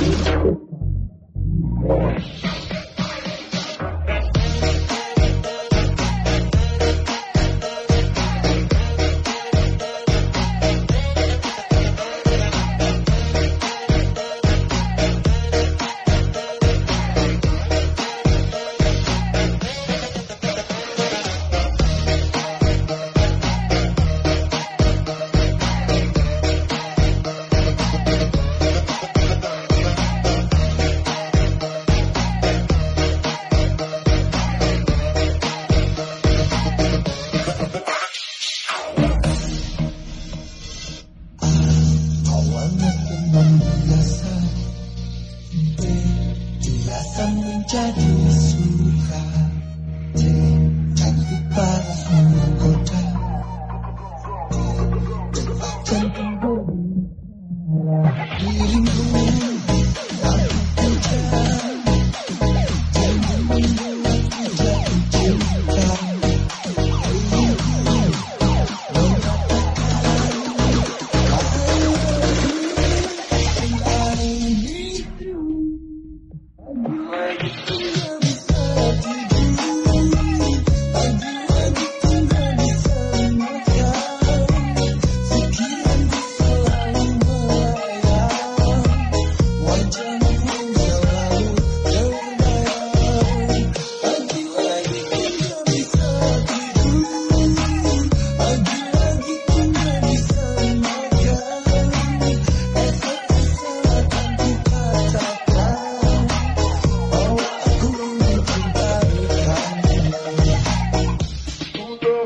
Thank jadi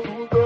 mundo.